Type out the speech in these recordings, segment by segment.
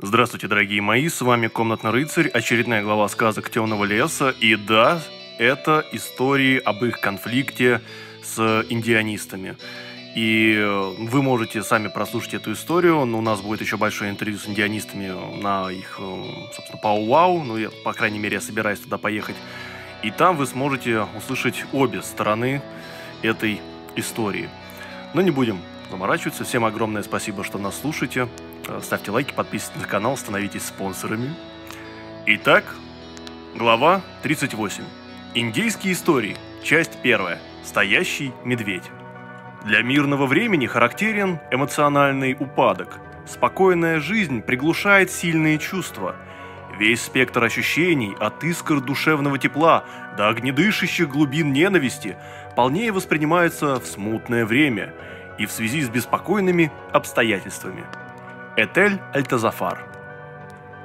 Здравствуйте, дорогие мои, с вами Комнатный рыцарь, очередная глава сказок Темного леса. И да, это истории об их конфликте с индианистами. И э, вы можете сами прослушать эту историю, но у нас будет еще большое интервью с индианистами на их, э, собственно, Пау-Вау, ну, я, по крайней мере, я собираюсь туда поехать. И там вы сможете услышать обе стороны этой истории. Но не будем заморачиваться. Всем огромное спасибо, что нас слушаете. Э, ставьте лайки, подписывайтесь на канал, становитесь спонсорами. Итак, глава 38. Индейские истории. Часть первая. Стоящий медведь. Для мирного времени характерен эмоциональный упадок. Спокойная жизнь приглушает сильные чувства. Весь спектр ощущений, от искр душевного тепла до огнедышащих глубин ненависти, полнее воспринимается в смутное время и в связи с беспокойными обстоятельствами. Этель Альтазафар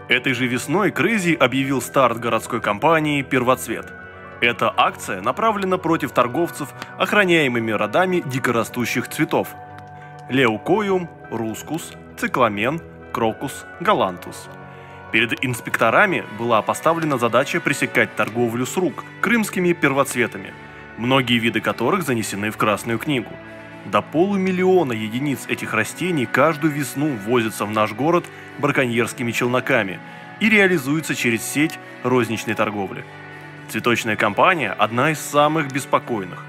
Этой же весной Крейзи объявил старт городской компании «Первоцвет», эта акция направлена против торговцев, охраняемыми родами дикорастущих цветов. Leucojum, Ruscus, Cyclamen, Crocus, Galanthus. Перед инспекторами была поставлена задача пресекать торговлю с рук крымскими первоцветами, многие виды которых занесены в Красную книгу. До полумиллиона единиц этих растений каждую весну возятся в наш город браконьерскими челноками и реализуются через сеть розничной торговли. Цветочная компания – одна из самых беспокойных.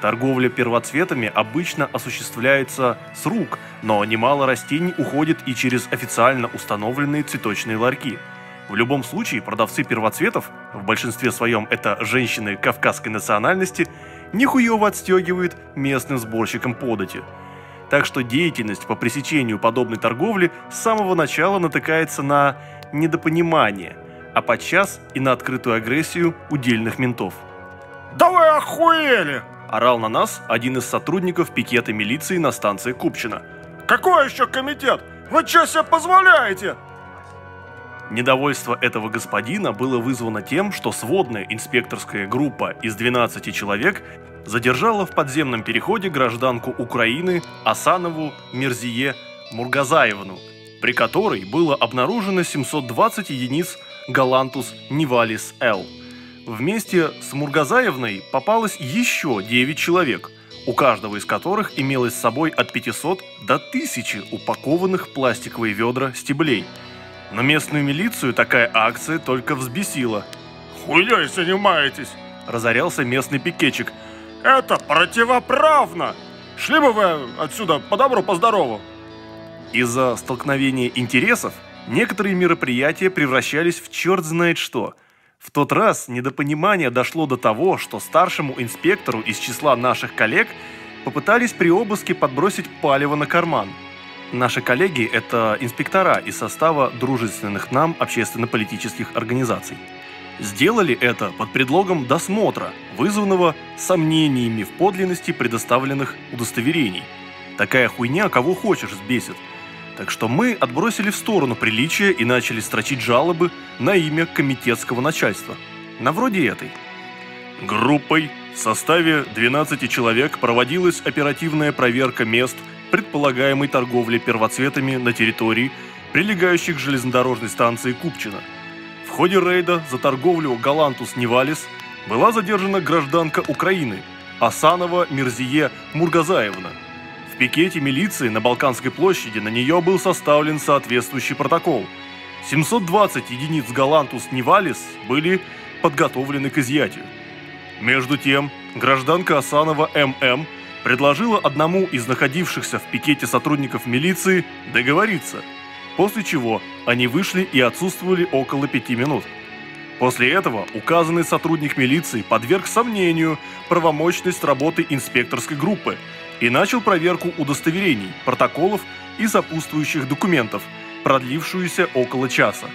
Торговля первоцветами обычно осуществляется с рук, но немало растений уходит и через официально установленные цветочные ларьки. В любом случае, продавцы первоцветов, в большинстве своем это женщины кавказской национальности, нихуево отстегивают местным сборщикам подати. Так что деятельность по пресечению подобной торговли с самого начала натыкается на недопонимание – а подчас и на открытую агрессию удельных ментов. «Да вы охуели!» – орал на нас один из сотрудников пикета милиции на станции Купчино. «Какой еще комитет? Вы что себе позволяете?» Недовольство этого господина было вызвано тем, что сводная инспекторская группа из 12 человек задержала в подземном переходе гражданку Украины Асанову Мерзие Мургазаевну, при которой было обнаружено 720 единиц Галантус Нивалис Л. Вместе с Мургазаевной попалось еще 9 человек, у каждого из которых имелось с собой от 500 до 1000 упакованных в пластиковые ведра стеблей. Но местную милицию такая акция только взбесила. «Хуйней занимаетесь!» – разорялся местный пикетчик. «Это противоправно! Шли бы вы отсюда по добру, по здорову!» Из-за столкновения интересов Некоторые мероприятия превращались в черт знает что. В тот раз недопонимание дошло до того, что старшему инспектору из числа наших коллег попытались при обыске подбросить палево на карман. Наши коллеги – это инспектора из состава дружественных нам общественно-политических организаций. Сделали это под предлогом досмотра, вызванного сомнениями в подлинности предоставленных удостоверений. Такая хуйня кого хочешь взбесит – так что мы отбросили в сторону приличия и начали строчить жалобы на имя комитетского начальства. На вроде этой. Группой в составе 12 человек проводилась оперативная проверка мест предполагаемой торговли первоцветами на территории, прилегающей к железнодорожной станции Купчино. В ходе рейда за торговлю Galanthus nivalis была задержана гражданка Украины Асанова Мирзие Мургазаевна – в пикете милиции на Балканской площади на нее был составлен соответствующий протокол. 720 единиц Galanthus nivalis были подготовлены к изъятию. Между тем, гражданка Асанова ММ предложила одному из находившихся в пикете сотрудников милиции договориться, после чего они вышли и отсутствовали около пяти минут. После этого указанный сотрудник милиции подверг сомнению правомощность работы инспекторской группы – и начал проверку удостоверений, протоколов и сопутствующих документов, продлившуюся около часа.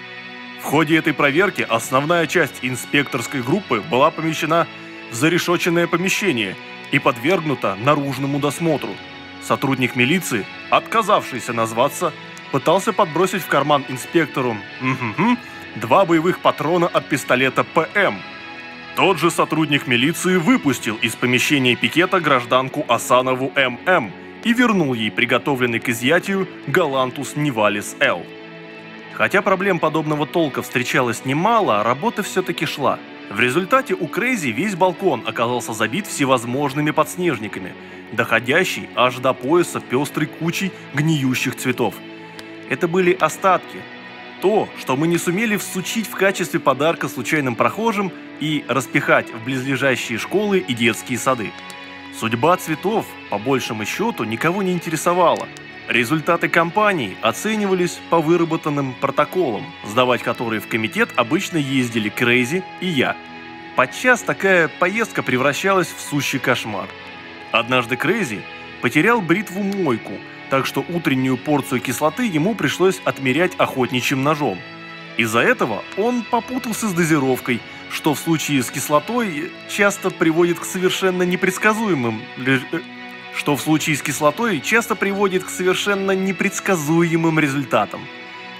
В ходе этой проверки основная часть инспекторской группы была помещена в зарешоченное помещение и подвергнута наружному досмотру. Сотрудник милиции, отказавшийся назваться, пытался подбросить в карман инспектору два боевых патрона от пистолета ПМ – тот же сотрудник милиции выпустил из помещения пикета гражданку Асанову ММ и вернул ей приготовленный к изъятию Galanthus nivalis L. Хотя проблем подобного толка встречалось немало, работа все-таки шла. В результате у Крейзи весь балкон оказался забит всевозможными подснежниками, доходящий аж до пояса пестрой кучей гниющих цветов. Это были остатки. То, что мы не сумели всучить в качестве подарка случайным прохожим и распихать в близлежащие школы и детские сады. Судьба цветов, по большему счету, никого не интересовала. Результаты кампании оценивались по выработанным протоколам, сдавать которые в комитет обычно ездили Крейзи и я. Подчас такая поездка превращалась в сущий кошмар. Однажды Крейзи потерял бритву-мойку, так что утреннюю порцию кислоты ему пришлось отмерять охотничьим ножом. Из-за этого он попутался с дозировкой – что в случае с кислотой часто приводит к совершенно непредсказуемым э, что в случае с кислотой часто приводит к совершенно непредсказуемым результатам.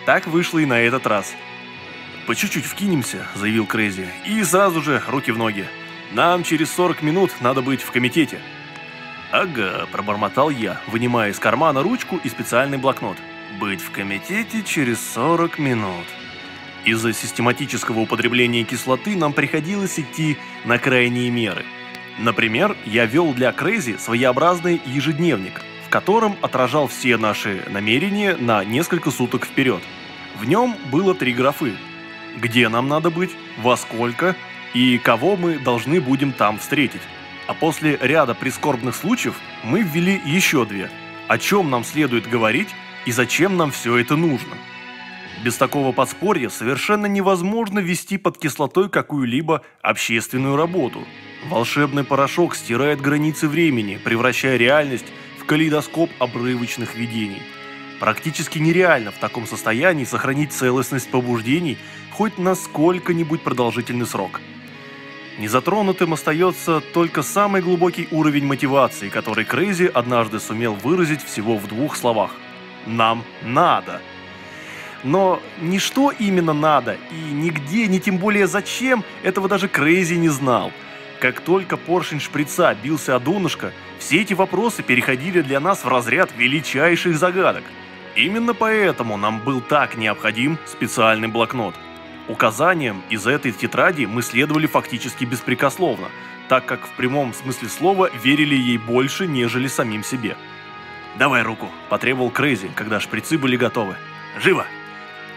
Так вышло и на этот раз. «По чуть-чуть вкинемся», — заявил Крейзи, — «и сразу же руки в ноги. Нам через 40 минут надо быть в комитете». «Ага», — пробормотал я, вынимая из кармана ручку и специальный блокнот. «Быть в комитете через 40 минут». Из-за систематического употребления кислоты нам приходилось идти на крайние меры. Например, я вел для Крейзи своеобразный ежедневник, в котором отражал все наши намерения на несколько суток вперед. В нем было три графы. Где нам надо быть, во сколько и кого мы должны будем там встретить. А после ряда прискорбных случаев мы ввели еще две. О чем нам следует говорить и зачем нам все это нужно. Без такого подспорья совершенно невозможно вести под кислотой какую-либо общественную работу. Волшебный порошок стирает границы времени, превращая реальность в калейдоскоп обрывочных видений. Практически нереально в таком состоянии сохранить целостность побуждений хоть на сколько-нибудь продолжительный срок. Незатронутым остается только самый глубокий уровень мотивации, который Крейзи однажды сумел выразить всего в двух словах. «Нам надо!» Но ни что именно надо ни где, ни тем более зачем, этого даже Крейзи не знал. Как только поршень шприца бился о донышко, все эти вопросы переходили для нас в разряд величайших загадок. Именно поэтому нам был так необходим специальный блокнот. Указаниям из этой тетради мы следовали фактически беспрекословно, так как в прямом смысле слова верили ей больше, нежели самим себе. «Давай руку», – потребовал Крейзи, когда шприцы были готовы. «Живо!»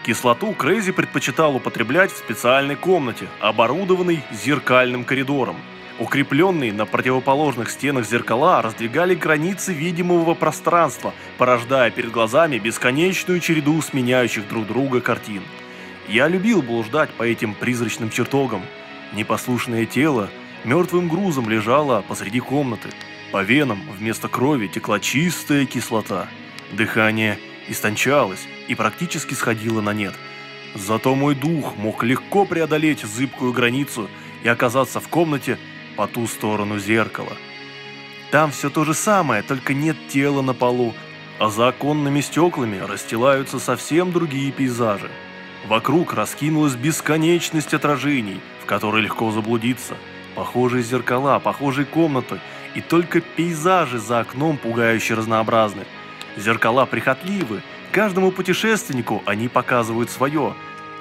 Кислоту Крейзи предпочитал употреблять в специальной комнате, оборудованной зеркальным коридором. Укрепленные на противоположных стенах зеркала раздвигали границы видимого пространства, порождая перед глазами бесконечную череду сменяющих друг друга картин. Я любил блуждать по этим призрачным чертогам. Непослушное тело мертвым грузом лежало посреди комнаты. По венам вместо крови текла чистая кислота. Дыхание истончалось, и практически сходила на нет. Зато мой дух мог легко преодолеть зыбкую границу и оказаться в комнате по ту сторону зеркала. Там все то же самое, только нет тела на полу, а за оконными стеклами расстилаются совсем другие пейзажи. Вокруг раскинулась бесконечность отражений, в которой легко заблудиться. Похожие зеркала, похожие комнаты, и только пейзажи за окном пугающе разнообразны. Зеркала прихотливы, Каждому путешественнику они показывают свое,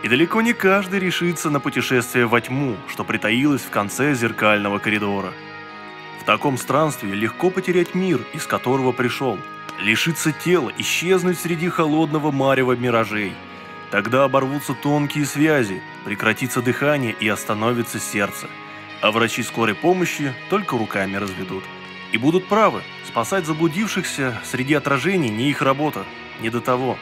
и далеко не каждый решится на путешествие во тьму, что притаилось в конце зеркального коридора. В таком странстве легко потерять мир, из которого пришел, лишиться тела, исчезнуть среди холодного марева миражей. Тогда оборвутся тонкие связи, прекратится дыхание и остановится сердце. А врачи скорой помощи только руками разведут. И будут правы, спасать заблудившихся среди отражений не их работа, не до того.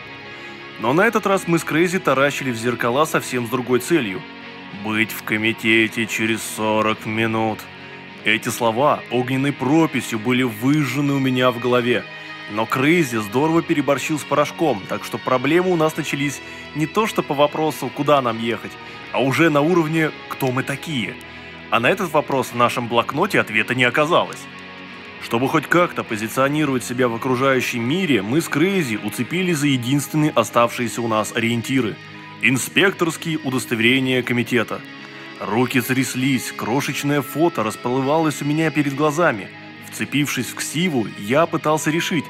Но на этот раз мы с Крейзи таращили в зеркала совсем с другой целью. Быть в комитете через 40 минут. Эти слова огненной прописью были выжжены у меня в голове. Но Крейзи здорово переборщил с порошком, так что проблемы у нас начались не то что по вопросу, куда нам ехать, а уже на уровне «кто мы такие?». А на этот вопрос в нашем блокноте ответа не оказалось. Чтобы хоть как-то позиционировать себя в окружающем мире, мы с Крейзи уцепились за единственные оставшиеся у нас ориентиры – инспекторские удостоверения комитета. Руки тряслись, крошечное фото расплывалось у меня перед глазами. Вцепившись в ксиву, я пытался решить,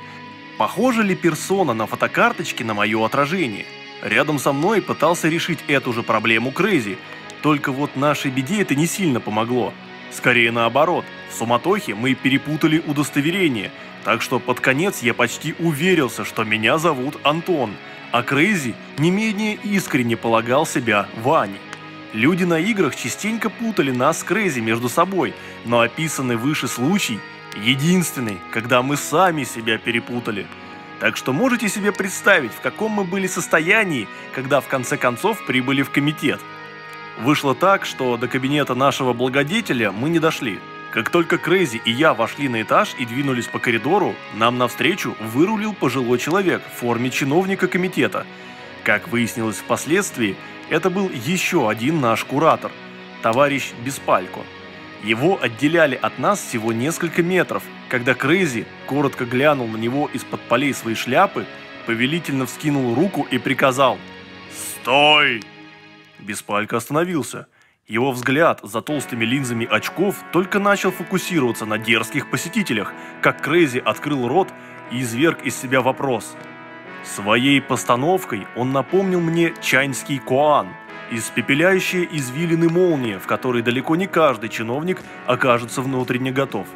похожа ли персона на фотокарточке на мое отражение. Рядом со мной пытался решить эту же проблему Крейзи. Только вот нашей беде это не сильно помогло. Скорее наоборот, в суматохе мы перепутали удостоверения, так что под конец я почти уверился, что меня зовут Антон, а Крейзи не менее искренне полагал себя Ваней. Люди на играх частенько путали нас с Крейзи между собой, но описанный выше случай единственный, когда мы сами себя перепутали. Так что можете себе представить, в каком мы были состоянии, когда в конце концов прибыли в комитет. Вышло так, что до кабинета нашего благодетеля мы не дошли. Как только Крейзи и я вошли на этаж и двинулись по коридору, нам навстречу вырулил пожилой человек в форме чиновника комитета. Как выяснилось впоследствии, это был еще один наш куратор, товарищ Беспалько. Его отделяли от нас всего несколько метров, когда Крейзи коротко глянул на него из-под полей своей шляпы, повелительно вскинул руку и приказал «Стой!». Беспалько остановился. Его взгляд за толстыми линзами очков только начал фокусироваться на дерзких посетителях, как Крейзи открыл рот и изверг из себя вопрос – Своей постановкой он напомнил мне чайнский куан, испепеляющие извилины молнии, в которой далеко не каждый чиновник окажется внутренне готов.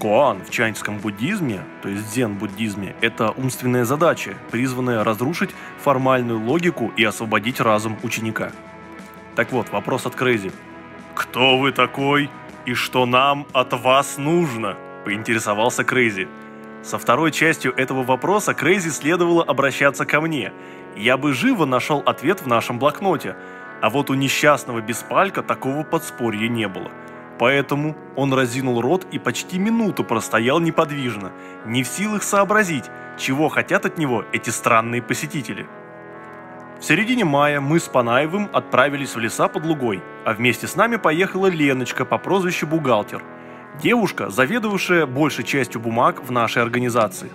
Куан в чайнском буддизме, то есть дзен-буддизме, это умственная задача, призванная разрушить формальную логику и освободить разум ученика. Так вот, вопрос от Крейзи. «Кто вы такой и что нам от вас нужно?» – поинтересовался Крейзи. Со второй частью этого вопроса Крейзи следовало обращаться ко мне. Я бы живо нашел ответ в нашем блокноте. А вот у несчастного Беспалько такого подспорья не было. Поэтому он разинул рот и почти минуту простоял неподвижно, не в силах сообразить, чего хотят от него эти странные посетители. В середине мая мы с Панаевым отправились в леса под Лугой, а вместе с нами поехала Леночка по прозвищу Бухгалтер – Девушка, заведовавшая большей частью бумаг в нашей организации.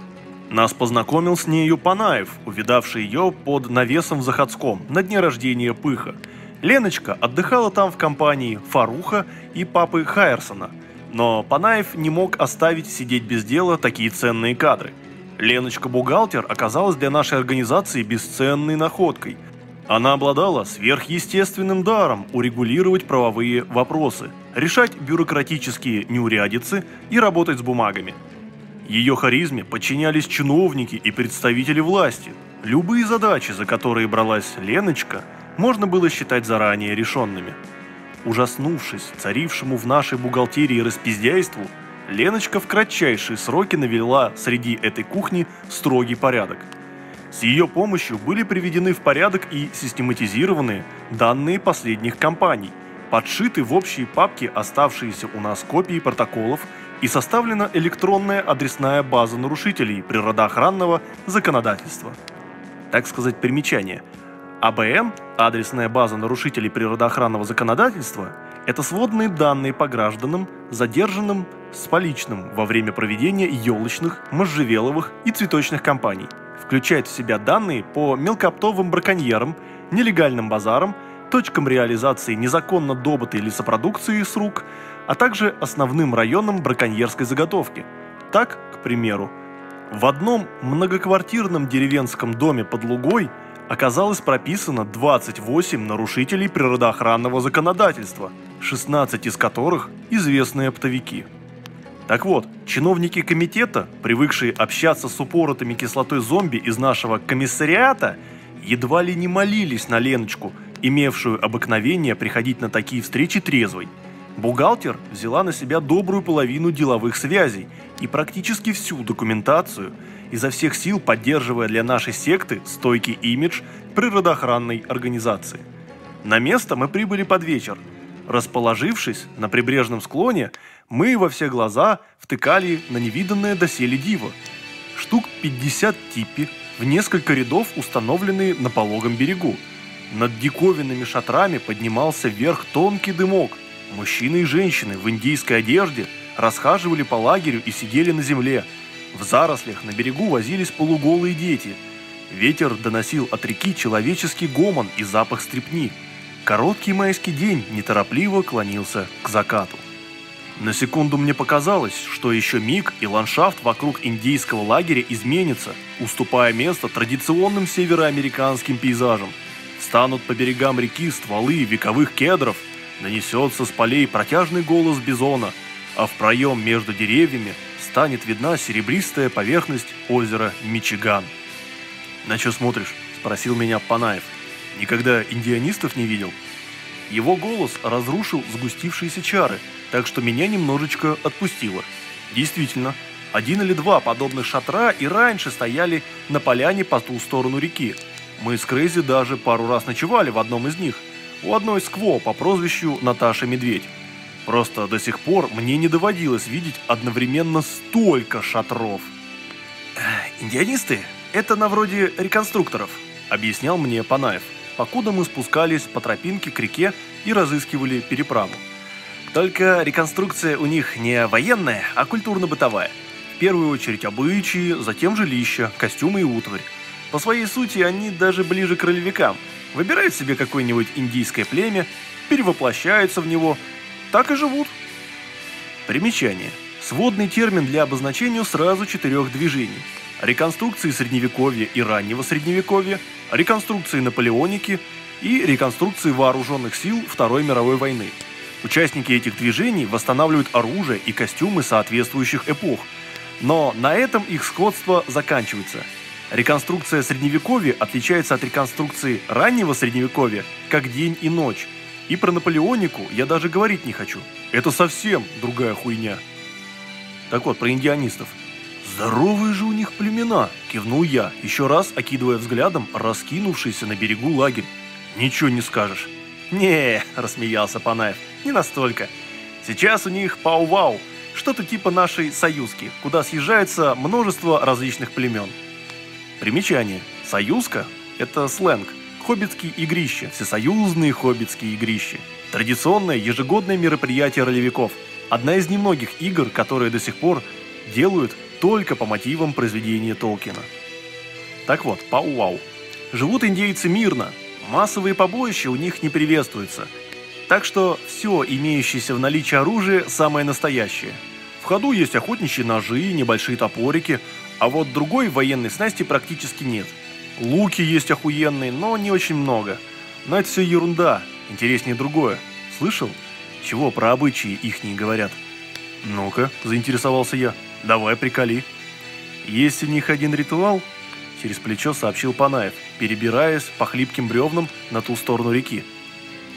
Нас познакомил с нею Панаев, увидавший ее под навесом в Заходском на дне рождения Пыха. Леночка отдыхала там в компании Фаруха и папы Хайерсона, но Панаев не мог оставить сидеть без дела такие ценные кадры. Леночка-бухгалтер оказалась для нашей организации бесценной находкой. Она обладала сверхъестественным даром урегулировать правовые вопросы – решать бюрократические неурядицы и работать с бумагами. Ее харизме подчинялись чиновники и представители власти. Любые задачи, за которые бралась Леночка, можно было считать заранее решенными. Ужаснувшись царившему в нашей бухгалтерии распиздяйству, Леночка в кратчайшие сроки навела среди этой кухни строгий порядок. С ее помощью были приведены в порядок и систематизированы данные последних кампаний – подшиты в общие папки оставшиеся у нас копии протоколов и составлена электронная адресная база нарушителей природоохранного законодательства. Так сказать, примечание. АБН, адресная база нарушителей природоохранного законодательства, это сводные данные по гражданам, задержанным с поличным во время проведения елочных, можжевеловых и цветочных кампаний. Включает в себя данные по мелкооптовым браконьерам, нелегальным базарам точкам реализации незаконно добытой лесопродукции с рук, а также основным районам браконьерской заготовки. Так, к примеру, в одном многоквартирном деревенском доме под Лугой оказалось прописано 28 нарушителей природоохранного законодательства, 16 из которых известные оптовики. Так вот, чиновники комитета, привыкшие общаться с упоротыми кислотой зомби из нашего комиссариата, едва ли не молились на Леночку – имевшую обыкновение приходить на такие встречи трезвой. Бухгалтер взяла на себя добрую половину деловых связей и практически всю документацию, изо всех сил поддерживая для нашей секты стойкий имидж природоохранной организации. На место мы прибыли под вечер. Расположившись на прибрежном склоне, мы во все глаза втыкали на невиданное доселе диво. Штук 50 типи в несколько рядов установленные на пологом берегу – над диковинными шатрами поднимался вверх тонкий дымок. Мужчины и женщины в индийской одежде расхаживали по лагерю и сидели на земле. В зарослях на берегу возились полуголые дети. Ветер доносил от реки человеческий гомон и запах стрепни. Короткий майский день неторопливо клонился к закату. На секунду мне показалось, что еще миг и ландшафт вокруг индейского лагеря изменится, уступая место традиционным североамериканским пейзажам. Станут по берегам реки стволы вековых кедров, нанесется с полей протяжный голос бизона, а в проем между деревьями станет видна серебристая поверхность озера Мичиган. «На что смотришь?» – спросил меня Панаев. «Никогда индианистов не видел?» Его голос разрушил сгустившиеся чары, так что меня немножечко отпустило. Действительно, один или два подобных шатра и раньше стояли на поляне по ту сторону реки. Мы с Крейзи даже пару раз ночевали в одном из них, у одной скво по прозвищу Наташа Медведь. Просто до сих пор мне не доводилось видеть одновременно столько шатров. «Индианисты – это на вроде реконструкторов», – объяснял мне Панаев покуда мы спускались по тропинке к реке и разыскивали переправу. Только реконструкция у них не военная, а культурно-бытовая. В первую очередь обычаи, затем жилища, костюмы и утварь. По своей сути они даже ближе к ролевикам. Выбирают себе какое-нибудь индийское племя, перевоплощаются в него, так и живут. Примечание. Сводный термин для обозначения сразу четырех движений. Реконструкции средневековья и раннего средневековья – реконструкции наполеоники и реконструкции вооруженных сил Второй мировой войны. Участники этих движений восстанавливают оружие и костюмы соответствующих эпох, но на этом их сходство заканчивается. Реконструкция Средневековья отличается от реконструкции раннего Средневековья как день и ночь. И про Наполеонику я даже говорить не хочу. Это совсем другая хуйня. Так вот, про индианистов – «Здоровые же у них племена!» – кивнул я, еще раз окидывая взглядом раскинувшийся на берегу лагерь. «Ничего не скажешь». «Не», – рассмеялся Панаев, – «не настолько. Сейчас у них пау-вау, что-то типа нашей союзки, куда съезжается множество различных племен». Примечание. Союзка – это сленг. Хоббитские игрища, всесоюзные хоббитские игрища. Традиционное ежегодное мероприятие ролевиков. Одна из немногих игр, которые до сих пор делают только по мотивам произведения Толкина. Так вот, пау-вау. Живут индейцы мирно, массовые побоища у них не приветствуются. Так что все имеющееся в наличии оружие самое настоящее. В ходу есть охотничьи ножи, небольшие топорики, а вот другой военной снасти практически нет. Луки есть охуенные, но не очень много. Но это все ерунда, интереснее другое. Слышал? Чего про обычаи их не говорят? Ну-ка, заинтересовался я. Давай приколи. Есть у них один ритуал, через плечо сообщил Панаев, перебираясь по хлипким бревнам на ту сторону реки.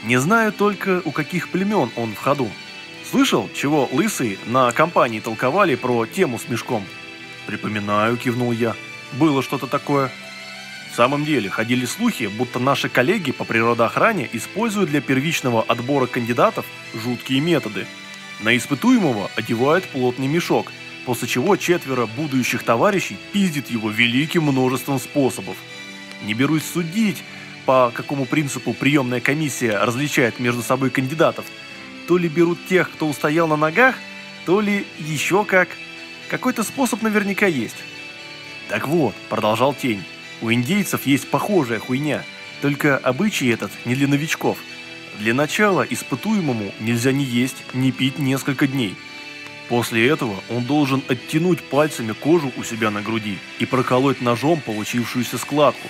Не знаю только, у каких племен он в ходу. Слышал, чего лысые на компании толковали про тему с мешком? Припоминаю, кивнул я. Было что-то такое. В самом деле, ходили слухи, будто наши коллеги по природоохране используют для первичного отбора кандидатов жуткие методы. На испытуемого одевают плотный мешок, после чего четверо будущих товарищей пиздит его великим множеством способов. Не берусь судить, по какому принципу приемная комиссия различает между собой кандидатов. То ли берут тех, кто устоял на ногах, то ли еще как. Какой-то способ наверняка есть. Так вот, продолжал Тень, у индейцев есть похожая хуйня, только обычай этот не для новичков. Для начала испытуемому нельзя ни есть, ни пить несколько дней – После этого он должен оттянуть пальцами кожу у себя на груди и проколоть ножом получившуюся складку.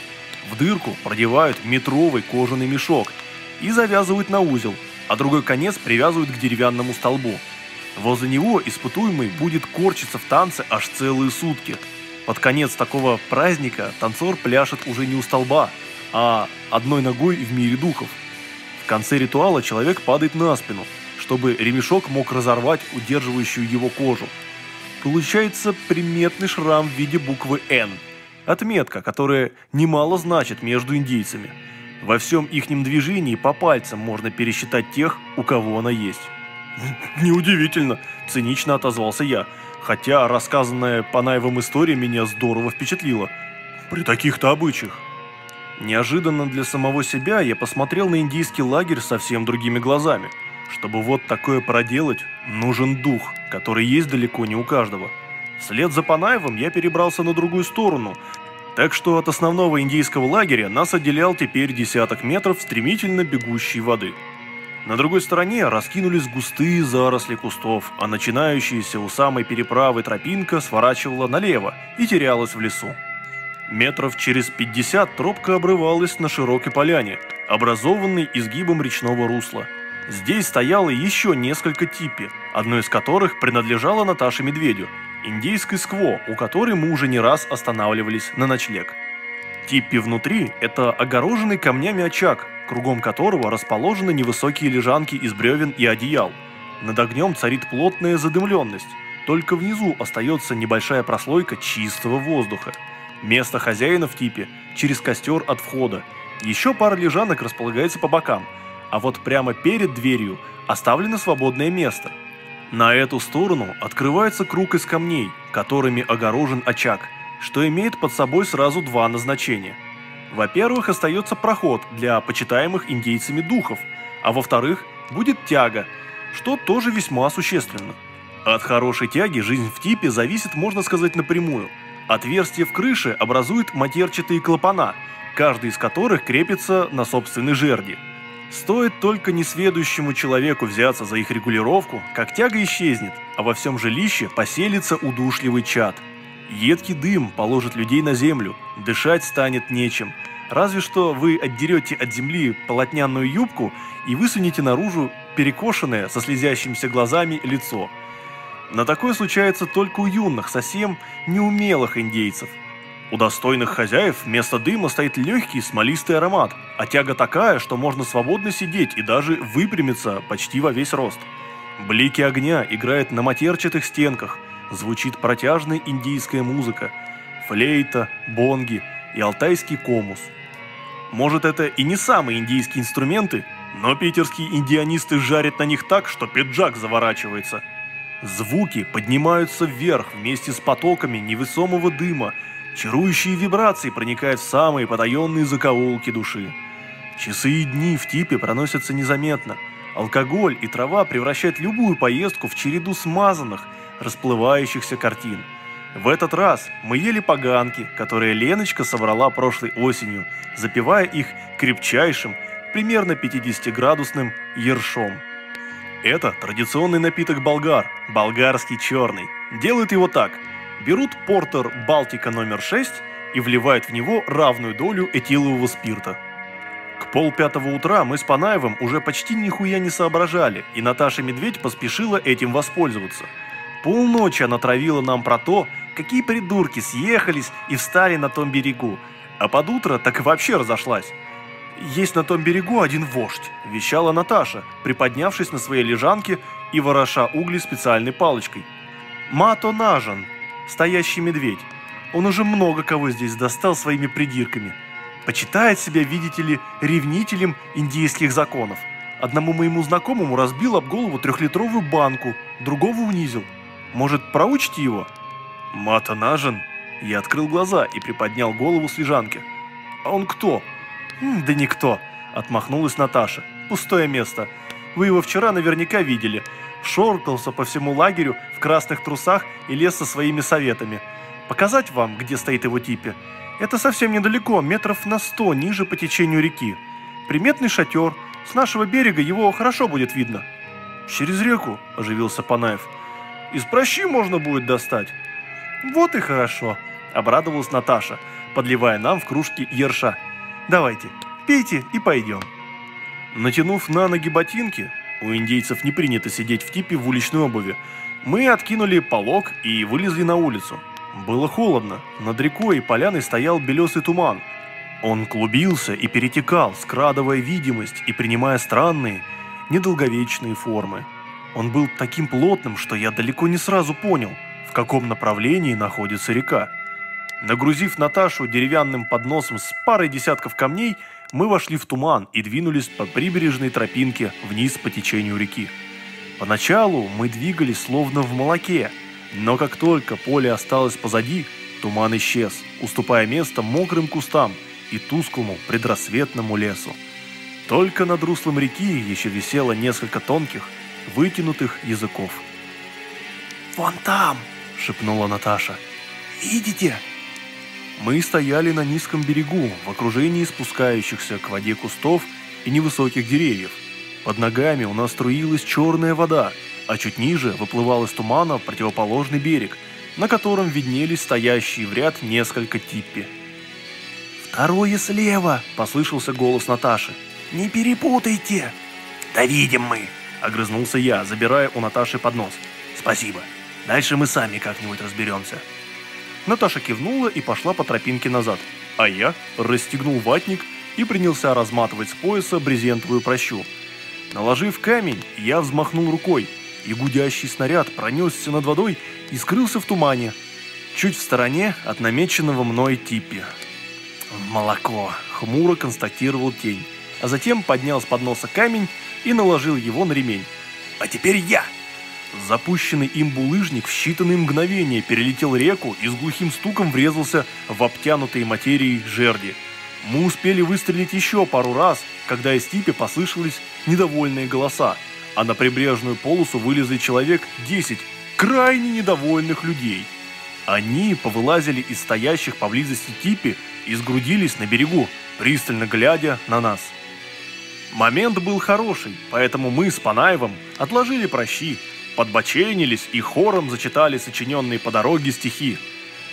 В дырку продевают метровый кожаный мешок и завязывают на узел, а другой конец привязывают к деревянному столбу. Возле него испытуемый будет корчиться в танце аж целые сутки. Под конец такого праздника танцор пляшет уже не у столба, а одной ногой в мире духов. В конце ритуала человек падает на спину – чтобы ремешок мог разорвать удерживающую его кожу. Получается приметный шрам в виде буквы «Н». Отметка, которая немало значит между индейцами. Во всем ихнем движении по пальцам можно пересчитать тех, у кого она есть. «Неудивительно», – цинично отозвался я, хотя рассказанная Панаевым история меня здорово впечатлила. При таких-то обычаях. Неожиданно для самого себя я посмотрел на индийский лагерь совсем другими глазами – чтобы вот такое проделать, нужен дух, который есть далеко не у каждого. Вслед за Панаевым я перебрался на другую сторону, так что от основного индийского лагеря нас отделял теперь десяток метров стремительно бегущей воды. На другой стороне раскинулись густые заросли кустов, а начинающаяся у самой переправы тропинка сворачивала налево и терялась в лесу. Метров через 50 тропка обрывалась на широкой поляне, образованной изгибом речного русла. Здесь стояло еще несколько типи, одно из которых принадлежало Наташе Медведю, индейской скво, у которой мы уже не раз останавливались на ночлег. Типи внутри – это огороженный камнями очаг, кругом которого расположены невысокие лежанки из бревен и одеял. Над огнем царит плотная задымленность, только внизу остается небольшая прослойка чистого воздуха. Место хозяина в типе через костер от входа. Еще пара лежанок располагается по бокам, а вот прямо перед дверью оставлено свободное место. На эту сторону открывается круг из камней, которыми огорожен очаг – что имеет под собой сразу два назначения. Во-первых, остается проход для почитаемых индейцами духов, а во-вторых, будет тяга, что тоже весьма существенно. От хорошей тяги жизнь в типе зависит, можно сказать, напрямую. Отверстие в крыше образует матерчатые клапана, каждый из которых крепится на собственной жерди. Стоит только несведущему человеку взяться за их регулировку, как тяга исчезнет, а во всем жилище поселится удушливый чад – Едкий дым положит людей на землю, дышать станет нечем. Разве что вы отдерете от земли полотняную юбку и высунете наружу перекошенное со слезящимися глазами лицо. На такое случается только у юных, совсем неумелых индейцев. У достойных хозяев вместо дыма стоит легкий смолистый аромат, а тяга такая, что можно свободно сидеть и даже выпрямиться почти во весь рост. Блики огня играют на матерчатых стенках – звучит протяжная индийская музыка, флейта, бонги и алтайский комус. Может это и не самые индийские инструменты, но питерские индианисты жарят на них так, что пиджак заворачивается. Звуки поднимаются вверх вместе с потоками невесомого дыма, чарующие вибрации проникают в самые потаенные закоулки души. Часы и дни в типе проносятся незаметно. Алкоголь и трава превращают любую поездку в череду смазанных – расплывающихся картин. В этот раз мы ели поганки, которые Леночка собрала прошлой осенью, запивая их крепчайшим, примерно 50-градусным ершом. Это традиционный напиток болгар, болгарский черный. Делают его так. Берут портер Балтика номер 6 и вливают в него равную долю этилового спирта. К полпятого утра мы с Панаевым уже почти нихуя не соображали, и Наташа Медведь поспешила этим воспользоваться – Полночи она травила нам про то, какие придурки съехались и встали на том берегу, а под утро так и вообще разошлась. «Есть на том берегу один вождь», – вещала Наташа, приподнявшись на своей лежанке и вороша угли специальной палочкой. «Мато Нажан, стоящий медведь. Он уже много кого здесь достал своими придирками. Почитает себя, видите ли, ревнителем индийских законов. Одному моему знакомому разбил об голову трехлитровую банку, другого унизил. Может, проучите его?» «Мата Нажен?» Я открыл глаза и приподнял голову с лежанки. «А он кто?» «Да никто», – отмахнулась Наташа. «Пустое место. Вы его вчера наверняка видели. Шоркался по всему лагерю в красных трусах и лез со своими советами. Показать вам, где стоит его типе? Это совсем недалеко, метров на сто ниже по течению реки. Приметный шатер. С нашего берега его хорошо будет видно». «Через реку?» – оживился Панаев. Из прощи можно будет достать. Вот и хорошо, обрадовалась Наташа, подливая нам в кружки ерша. Давайте, пейте и пойдем. Натянув на ноги ботинки, у индейцев не принято сидеть в типе в уличной обуви, мы откинули полог и вылезли на улицу. Было холодно, над рекой и поляной стоял белесый туман. Он клубился и перетекал, скрадывая видимость и принимая странные, недолговечные формы. Он был таким плотным, что я далеко не сразу понял, в каком направлении находится река. Нагрузив Наташу деревянным подносом с парой десятков камней, мы вошли в туман и двинулись по прибрежной тропинке вниз по течению реки. Поначалу мы двигались словно в молоке, но как только поле осталось позади, туман исчез, уступая место мокрым кустам и тусклому предрассветному лесу. Только над руслом реки еще висело несколько тонких, вытянутых языков. «Вон там!» – шепнула Наташа. «Видите?» Мы стояли на низком берегу, в окружении спускающихся к воде кустов и невысоких деревьев. Под ногами у нас струилась черная вода, а чуть ниже выплывал из тумана противоположный берег, на котором виднелись стоящие в ряд несколько типпи. «Второе слева!» – послышался голос Наташи. «Не перепутайте!» «Да видим мы!» – огрызнулся я, забирая у Наташи поднос. «Спасибо. Дальше мы сами как-нибудь разберемся». Наташа кивнула и пошла по тропинке назад, а я расстегнул ватник и принялся разматывать с пояса брезентовую прощу. Наложив камень, я взмахнул рукой, и гудящий снаряд пронесся над водой и скрылся в тумане, чуть в стороне от намеченного мной типи. «Молоко», — хмуро констатировал тень, а затем поднял с подноса камень и наложил его на ремень. «А теперь я!» Запущенный им булыжник в считанные мгновения перелетел реку и с глухим стуком врезался в обтянутые материей жерди. Мы успели выстрелить еще пару раз, когда из типи послышались недовольные голоса, а на прибрежную полосу вылезли человек 10 крайне недовольных людей. Они повылазили из стоящих поблизости типи и сгрудились на берегу, пристально глядя на нас. Момент был хороший, поэтому мы с Панаевым отложили прощи, подбоченились и хором зачитали сочиненные по дороге стихи.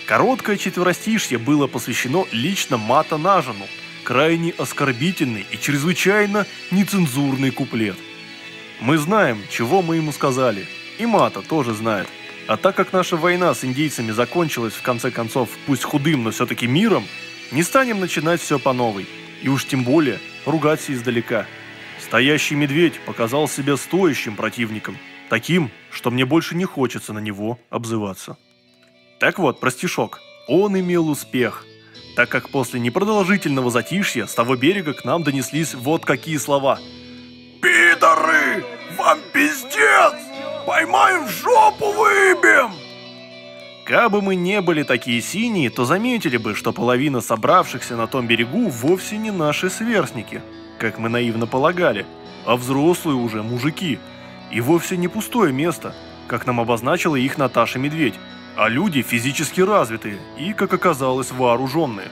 Короткое четверостишье было посвящено лично Мата Нажину, крайне оскорбительный и чрезвычайно нецензурный куплет. Мы знаем, чего мы ему сказали, и Мата тоже знает. А так как наша война с индейцами закончилась в конце концов пусть худым, но все-таки миром, не станем начинать все по новой, и уж тем более ругаться издалека. Стоящий медведь показал себя стоящим противником – Таким, что мне больше не хочется на него обзываться. Так вот, простишок. Он имел успех, так как после непродолжительного затишья с того берега к нам донеслись вот какие слова. «Пидоры! Вам пиздец! Поймаем в жопу выбьем!» Кабы мы не были такие синие, то заметили бы, что половина собравшихся на том берегу вовсе не наши сверстники, как мы наивно полагали, а взрослые уже мужики – и вовсе не пустое место, как нам обозначила их Наташа Медведь, а люди физически развитые и, как оказалось, вооруженные.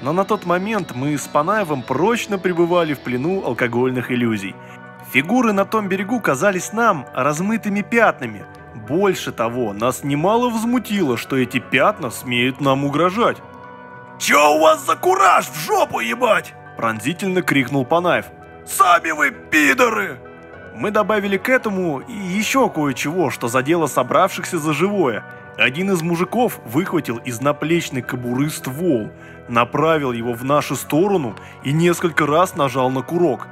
Но на тот момент мы с Панаевым прочно пребывали в плену алкогольных иллюзий. Фигуры на том берегу казались нам размытыми пятнами. Больше того, нас немало взмутило, что эти пятна смеют нам угрожать. «Чё у вас за кураж в жопу ебать?» Пронзительно крикнул Панаев. «Сами вы пидоры!» Мы добавили к этому и еще кое-чего, что задело собравшихся за живое. Один из мужиков выхватил из наплечной кобуры ствол, направил его в нашу сторону и несколько раз нажал на курок.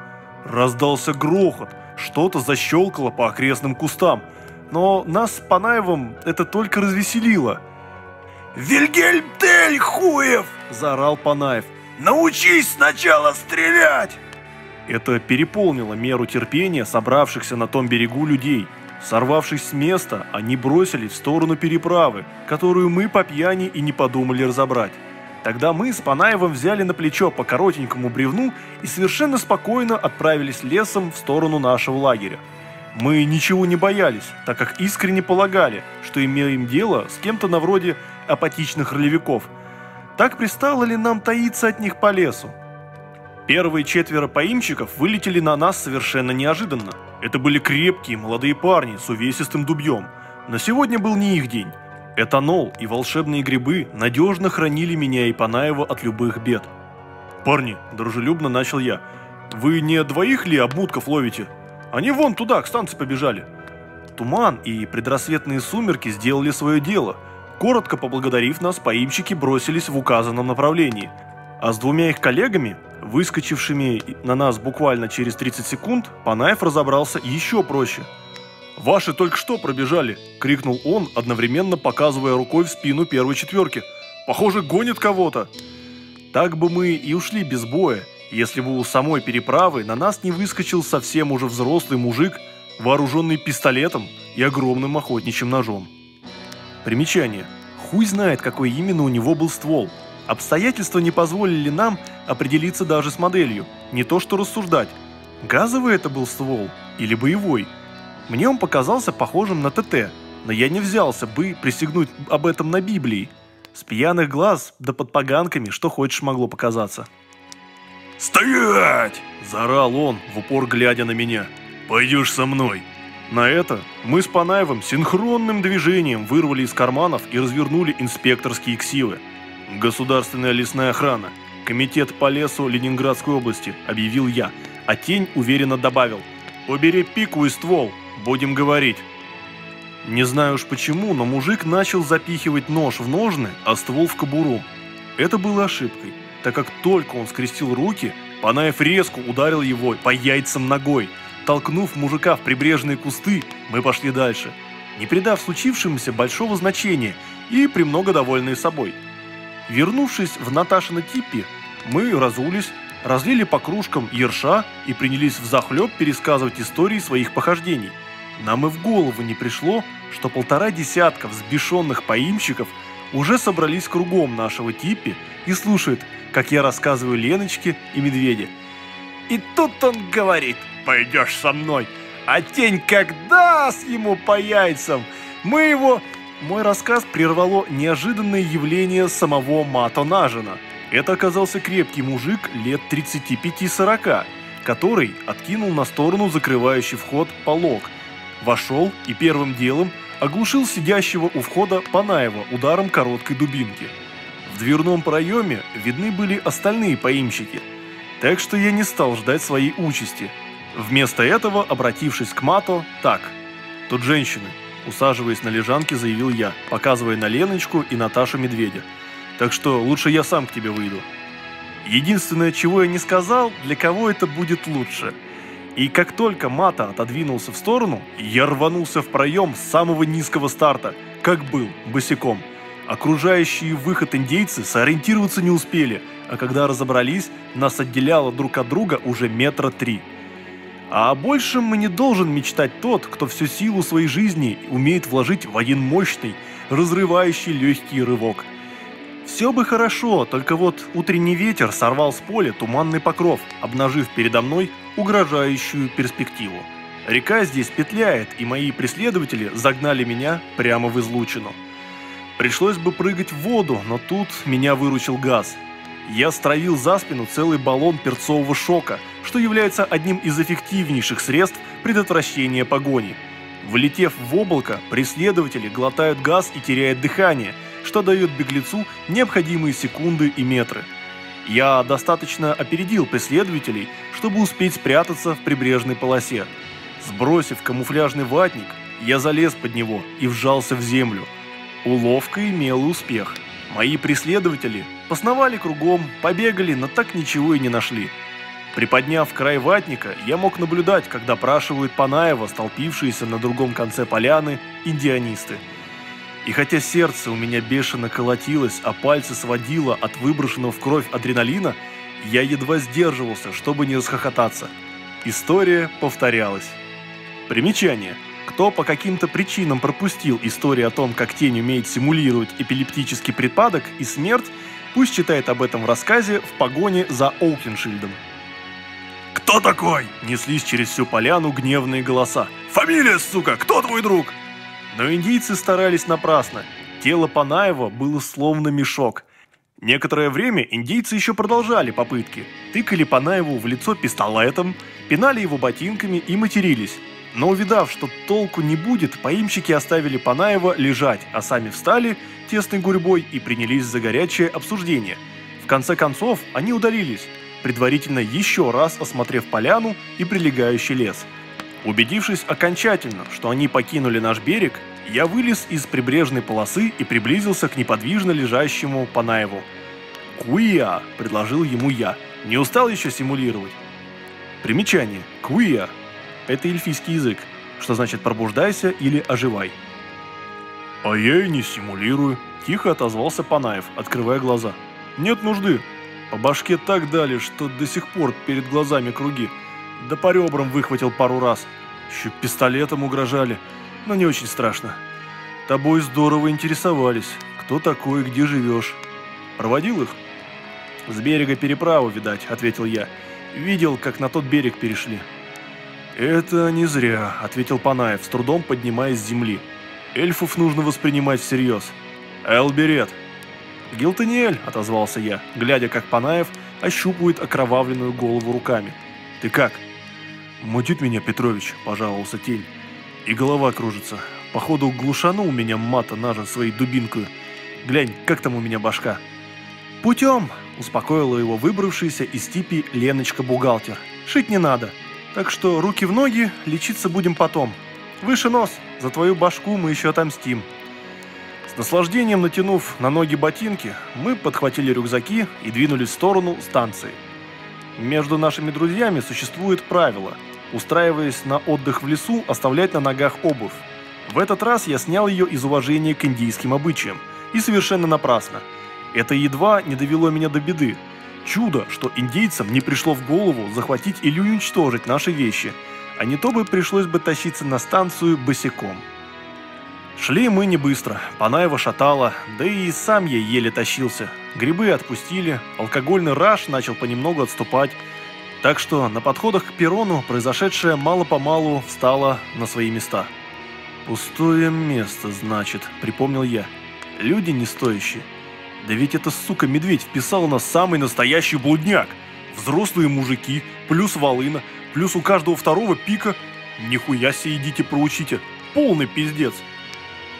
Раздался грохот, что-то защелкало по окрестным кустам, но нас с Панаевым это только развеселило. «Вильгельм Тель, хуев!» – заорал Панаев. «Научись сначала стрелять!» Это переполнило меру терпения собравшихся на том берегу людей. Сорвавшись с места, они бросились в сторону переправы, которую мы по пьяни и не подумали разобрать. Тогда мы с Панаевым взяли на плечо по коротенькому бревну и совершенно спокойно отправились лесом в сторону нашего лагеря. Мы ничего не боялись, так как искренне полагали, что имеем дело с кем-то на вроде апатичных ролевиков. Так пристало ли нам таиться от них по лесу? Первые четверо поимщиков вылетели на нас совершенно неожиданно. Это были крепкие молодые парни с увесистым дубьем. Но сегодня был не их день. Этанол и волшебные грибы надежно хранили меня и Панаева от любых бед. «Парни», – дружелюбно начал я, – «вы не двоих ли обмутков ловите? Они вон туда, к станции побежали». Туман и предрассветные сумерки сделали свое дело. Коротко поблагодарив нас, поимщики бросились в указанном направлении. А с двумя их коллегами выскочившими на нас буквально через 30 секунд, Панаев разобрался еще проще. «Ваши только что пробежали!» – крикнул он, одновременно показывая рукой в спину первой четверки. «Похоже, гонит кого-то!» Так бы мы и ушли без боя, если бы у самой переправы на нас не выскочил совсем уже взрослый мужик, вооруженный пистолетом и огромным охотничьим ножом. Примечание. Хуй знает, какой именно у него был ствол – Обстоятельства не позволили нам определиться даже с моделью, не то что рассуждать. Газовый это был ствол или боевой. Мне он показался похожим на ТТ, но я не взялся бы присягнуть об этом на Библии. С пьяных глаз да под поганками что хочешь могло показаться. «Стоять!» – заорал он, в упор глядя на меня. Пойдешь со мной. На это мы с Панаевым синхронным движением вырвали из карманов и развернули инспекторские ксивы. Государственная лесная охрана, комитет по лесу Ленинградской области, объявил я, а тень уверенно добавил. Убери пику и ствол, будем говорить. Не знаю уж почему, но мужик начал запихивать нож в ножны, а ствол в кобуру. Это было ошибкой, так как только он скрестил руки, Панаев резко ударил его по яйцам ногой. Толкнув мужика в прибрежные кусты, мы пошли дальше, не придав случившемуся большого значения и премного довольные собой. Вернувшись в Наташино типи, мы разулись, разлили по кружкам ерша и принялись взахлеб пересказывать истории своих похождений – нам и в голову не пришло, что полтора десятка взбешенных поимщиков уже собрались кругом нашего типи и слушают, как я рассказываю Леночке и Медведе. И тут он говорит, пойдешь со мной, а тень как даст ему по яйцам, мы его... Мой рассказ прервало неожиданное явление самого Мато Нажина. Это оказался крепкий мужик лет 35-40, который откинул на сторону закрывающий вход полог – Вошел и первым делом оглушил сидящего у входа Панаева ударом короткой дубинки. В дверном проеме видны были остальные поимщики, так что я не стал ждать своей участи. Вместо этого, обратившись к Мато, так, «Тут женщины», усаживаясь на лежанке, заявил я, показывая на Леночку и Наташу Медведя. «Так что лучше я сам к тебе выйду». Единственное, чего я не сказал, для кого это будет лучше – и как только Мата отодвинулся в сторону, я рванулся в проем с самого низкого старта, как был, босиком. Окружающие выход индейцы сориентироваться не успели, а когда разобрались, нас отделяло друг от друга уже метра три. А о большем не должен мечтать тот, кто всю силу своей жизни умеет вложить в один мощный, разрывающий легкий рывок. Все бы хорошо, только вот утренний ветер сорвал с поля туманный покров, обнажив передо мной угрожающую перспективу. Река здесь петляет, и мои преследователи загнали меня прямо в излучину. Пришлось бы прыгать в воду, но тут меня выручил газ. Я стравил за спину целый баллон перцового шока, что является одним из эффективнейших средств предотвращения погони. Влетев в облако, преследователи глотают газ и теряют дыхание, что дает беглецу необходимые секунды и метры. Я достаточно опередил преследователей, чтобы успеть спрятаться в прибрежной полосе. Сбросив камуфляжный ватник, я залез под него и вжался в землю. Уловка имела успех. Мои преследователи посновали кругом, побегали, но так ничего и не нашли. Приподняв край ватника, я мог наблюдать, как допрашивают Панаева, столпившиеся на другом конце поляны, индианисты. И хотя сердце у меня бешено колотилось, а пальцы сводило от выброшенного в кровь адреналина, я едва сдерживался, чтобы не расхохотаться. История повторялась. Примечание. Кто по каким-то причинам пропустил историю о том, как тень умеет симулировать эпилептический припадок и смерть, пусть читает об этом в рассказе «В погоне за Оукеншильдом». «Кто такой?» – неслись через всю поляну гневные голоса. «Фамилия, сука! Кто твой друг?» Но индийцы старались напрасно. Тело Панаева было словно мешок – Некоторое время индейцы еще продолжали попытки. Тыкали Панаеву в лицо пистолетом, пинали его ботинками и матерились. Но увидав, что толку не будет, поимщики оставили Панаева лежать, а сами встали тесной гурьбой и принялись за горячее обсуждение. В конце концов, они удалились, предварительно еще раз осмотрев поляну и прилегающий лес. Убедившись окончательно, что они покинули наш берег, я вылез из прибрежной полосы и приблизился к неподвижно лежащему Панаеву. «Куия!» – предложил ему я. Не устал еще симулировать? Примечание. «Куия» – это эльфийский язык, что значит «пробуждайся» или «оживай». «А я и не симулирую», – тихо отозвался Панаев, открывая глаза. «Нет нужды. По башке так дали, что до сих пор перед глазами круги. Да по ребрам выхватил пару раз. Еще пистолетом угрожали но не очень страшно. Тобой здорово интересовались, кто такой, где живешь. Проводил их? С берега переправу, видать, ответил я. Видел, как на тот берег перешли. Это не зря, ответил Панаев, с трудом поднимаясь с земли. Эльфов нужно воспринимать всерьез. Элберет. Гилтаниэль, отозвался я, глядя, как Панаев ощупывает окровавленную голову руками. Ты как? «Мутит меня, Петрович», – пожаловался тень. «И голова кружится. Походу, глушанул меня мата нажен своей дубинкой. Глянь, как там у меня башка». «Путем», – успокоила его выбравшаяся из типи Леночка-бухгалтер. «Шить не надо. Так что руки в ноги, лечиться будем потом. Выше нос, за твою башку мы еще отомстим». С наслаждением натянув на ноги ботинки, мы подхватили рюкзаки и двинулись в сторону станции. Между нашими друзьями существует правило – устраиваясь на отдых в лесу, оставлять на ногах обувь. В этот раз я снял ее из уважения к индийским обычаям. И совершенно напрасно. Это едва не довело меня до беды. Чудо, что индейцам не пришло в голову захватить или уничтожить наши вещи, а не то бы пришлось бы тащиться на станцию босиком. Шли мы не быстро, Панаева шатала, да и сам я еле тащился. Грибы отпустили, алкогольный раш начал понемногу отступать, так что на подходах к перрону произошедшее мало-помалу встало на свои места. «Пустое место, значит», — припомнил я. «Люди не стоящие. Да ведь эта сука медведь вписала нас самый настоящий блудняк. Взрослые мужики, плюс волына, плюс у каждого второго пика. Нихуя себе идите проучите. Полный пиздец».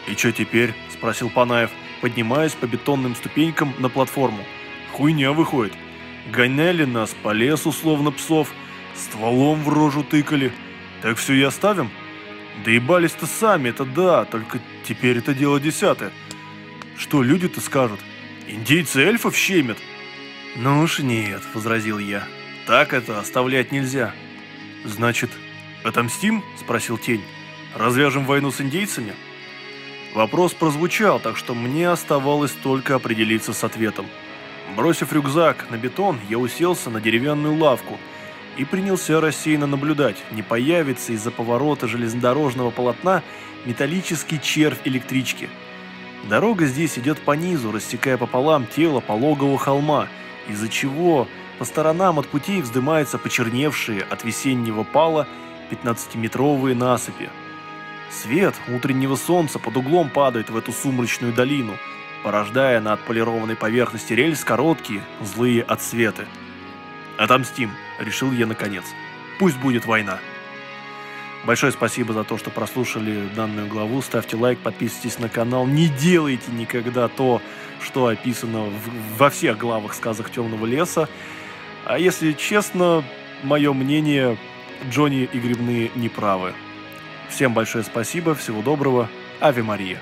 «И что теперь?» – спросил Панаев, поднимаясь по бетонным ступенькам на платформу. «Хуйня выходит. Гоняли нас по лесу, словно псов, стволом в рожу тыкали. Так все и оставим? Доебались-то сами, это да, только теперь это дело десятое. Что люди-то скажут? Индейцы эльфов щемят? Ну уж нет, возразил я. Так это оставлять нельзя. Значит, отомстим? Спросил тень. Развяжем войну с индейцами? Вопрос прозвучал, так что мне оставалось только определиться с ответом. Бросив рюкзак на бетон, я уселся на деревянную лавку и принялся рассеянно наблюдать, не появится из-за поворота железнодорожного полотна металлический червь электрички. Дорога здесь идет по низу, рассекая пополам тело пологового холма, из-за чего по сторонам от путей вздымаются почерневшие от весеннего пала 15-метровые насыпи. Свет утреннего солнца под углом падает в эту сумрачную долину – порождая на отполированной поверхности рельс короткие, злые отсветы. «Отомстим», — решил я наконец. «Пусть будет война». Большое спасибо за то, что прослушали данную главу. Ставьте лайк, подписывайтесь на канал. Не делайте никогда то, что описано в, во всех главах сказок Темного леса. А если честно, мое мнение, Джонни и Грибные неправы. Всем большое спасибо, всего доброго. Ави Мария.